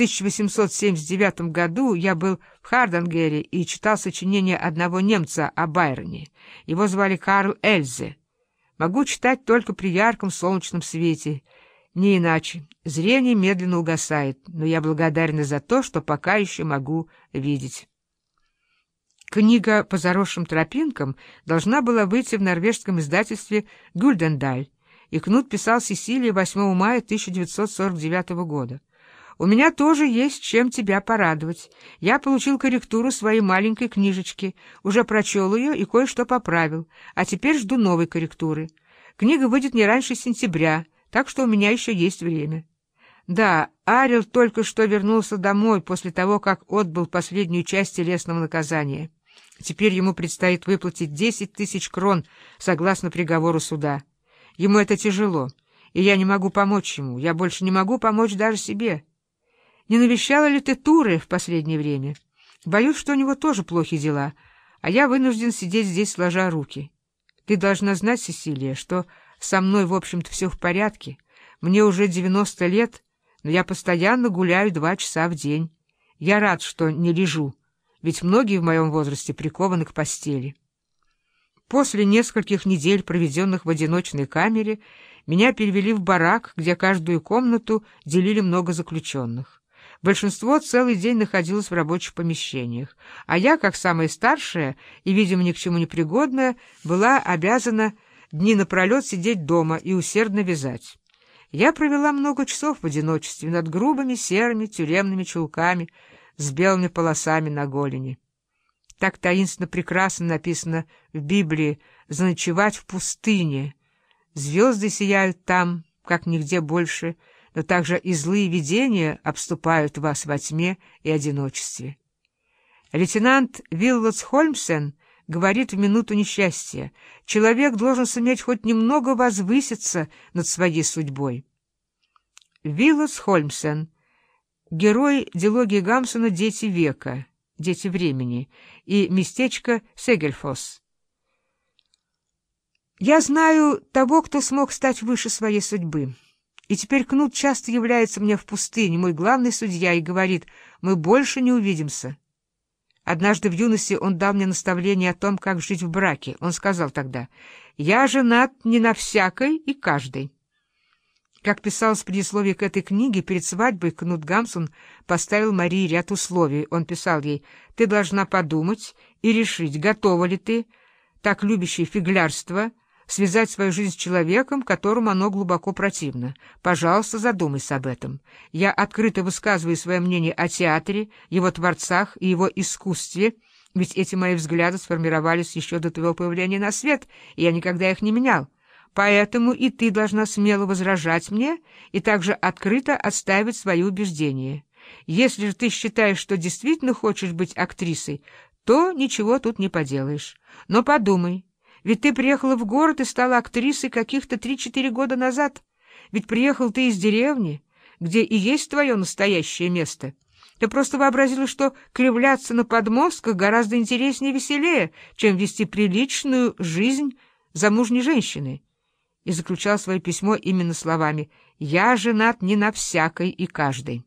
1879 году я был в Хардангере и читал сочинение одного немца о Байроне. Его звали Карл Эльзе. Могу читать только при ярком солнечном свете. Не иначе. Зрение медленно угасает, но я благодарна за то, что пока еще могу видеть. Книга по заросшим тропинкам должна была выйти в норвежском издательстве «Гюльдендаль», и Кнут писал Сесилии 8 мая 1949 года. «У меня тоже есть чем тебя порадовать. Я получил корректуру своей маленькой книжечки, уже прочел ее и кое-что поправил, а теперь жду новой корректуры. Книга выйдет не раньше сентября, так что у меня еще есть время». Да, Арил только что вернулся домой после того, как отбыл последнюю часть телесного наказания. Теперь ему предстоит выплатить десять тысяч крон, согласно приговору суда. Ему это тяжело, и я не могу помочь ему. Я больше не могу помочь даже себе. Не навещала ли ты Туры в последнее время? Боюсь, что у него тоже плохие дела, а я вынужден сидеть здесь, сложа руки. Ты должна знать, Сесилия, что со мной, в общем-то, все в порядке. Мне уже девяносто лет, но я постоянно гуляю два часа в день. Я рад, что не лежу ведь многие в моем возрасте прикованы к постели. После нескольких недель, проведенных в одиночной камере, меня перевели в барак, где каждую комнату делили много заключенных. Большинство целый день находилось в рабочих помещениях, а я, как самая старшая и, видимо, ни к чему не пригодная, была обязана дни напролет сидеть дома и усердно вязать. Я провела много часов в одиночестве над грубыми серыми тюремными чулками, с белыми полосами на голени. Так таинственно прекрасно написано в Библии «заночевать в пустыне». Звезды сияют там, как нигде больше, но также и злые видения обступают вас во тьме и одиночестве. Лейтенант Виллотс Хольмсен говорит в минуту несчастья, человек должен суметь хоть немного возвыситься над своей судьбой. Виллотс Хольмсен — Герой дилогии Гамсона «Дети века», «Дети времени» и местечко Сегельфос. Я знаю того, кто смог стать выше своей судьбы. И теперь Кнут часто является мне в пустыне, мой главный судья, и говорит, мы больше не увидимся. Однажды в юности он дал мне наставление о том, как жить в браке. Он сказал тогда, я женат не на всякой и каждой. Как писалось в предисловии к этой книге, перед свадьбой Кнут Гамсун поставил Марии ряд условий. Он писал ей, «Ты должна подумать и решить, готова ли ты, так любящей фиглярство, связать свою жизнь с человеком, которому оно глубоко противно. Пожалуйста, задумайся об этом. Я открыто высказываю свое мнение о театре, его творцах и его искусстве, ведь эти мои взгляды сформировались еще до твоего появления на свет, и я никогда их не менял. Поэтому и ты должна смело возражать мне и также открыто отстаивать свои убеждения. Если же ты считаешь, что действительно хочешь быть актрисой, то ничего тут не поделаешь. Но подумай, ведь ты приехала в город и стала актрисой каких-то три-четыре года назад. Ведь приехал ты из деревни, где и есть твое настоящее место. Ты просто вообразила, что кривляться на подмостках гораздо интереснее и веселее, чем вести приличную жизнь замужней женщины и заключал свое письмо именно словами «Я женат не на всякой и каждой».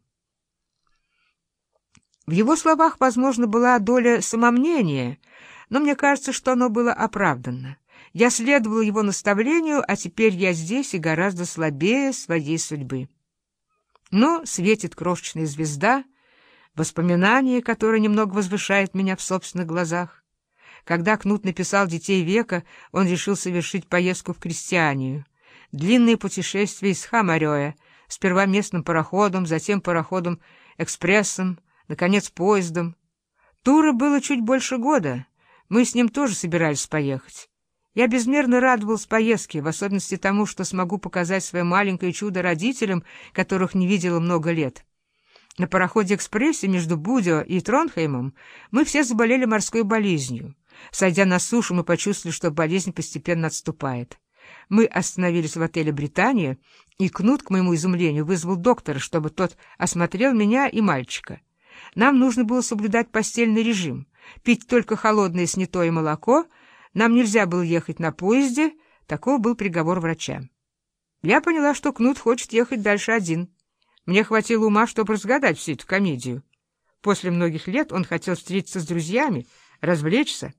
В его словах, возможно, была доля самомнения, но мне кажется, что оно было оправданно. Я следовал его наставлению, а теперь я здесь и гораздо слабее своей судьбы. Но светит крошечная звезда, воспоминание, которое немного возвышает меня в собственных глазах. Когда Кнут написал «Детей века», он решил совершить поездку в Крестьянию. Длинное путешествие из Хамарея, сперва местным пароходом, затем пароходом-экспрессом, наконец поездом. Тура было чуть больше года. Мы с ним тоже собирались поехать. Я безмерно радовался поездке, в особенности тому, что смогу показать свое маленькое чудо родителям, которых не видела много лет. На пароходе-экспрессе между Будио и Тронхеймом мы все заболели морской болезнью. Сойдя на сушу, мы почувствовали, что болезнь постепенно отступает. Мы остановились в отеле «Британия», и Кнут, к моему изумлению, вызвал доктора, чтобы тот осмотрел меня и мальчика. Нам нужно было соблюдать постельный режим, пить только холодное снятое молоко, нам нельзя было ехать на поезде, таков был приговор врача. Я поняла, что Кнут хочет ехать дальше один. Мне хватило ума, чтобы разгадать всю эту комедию. После многих лет он хотел встретиться с друзьями, развлечься,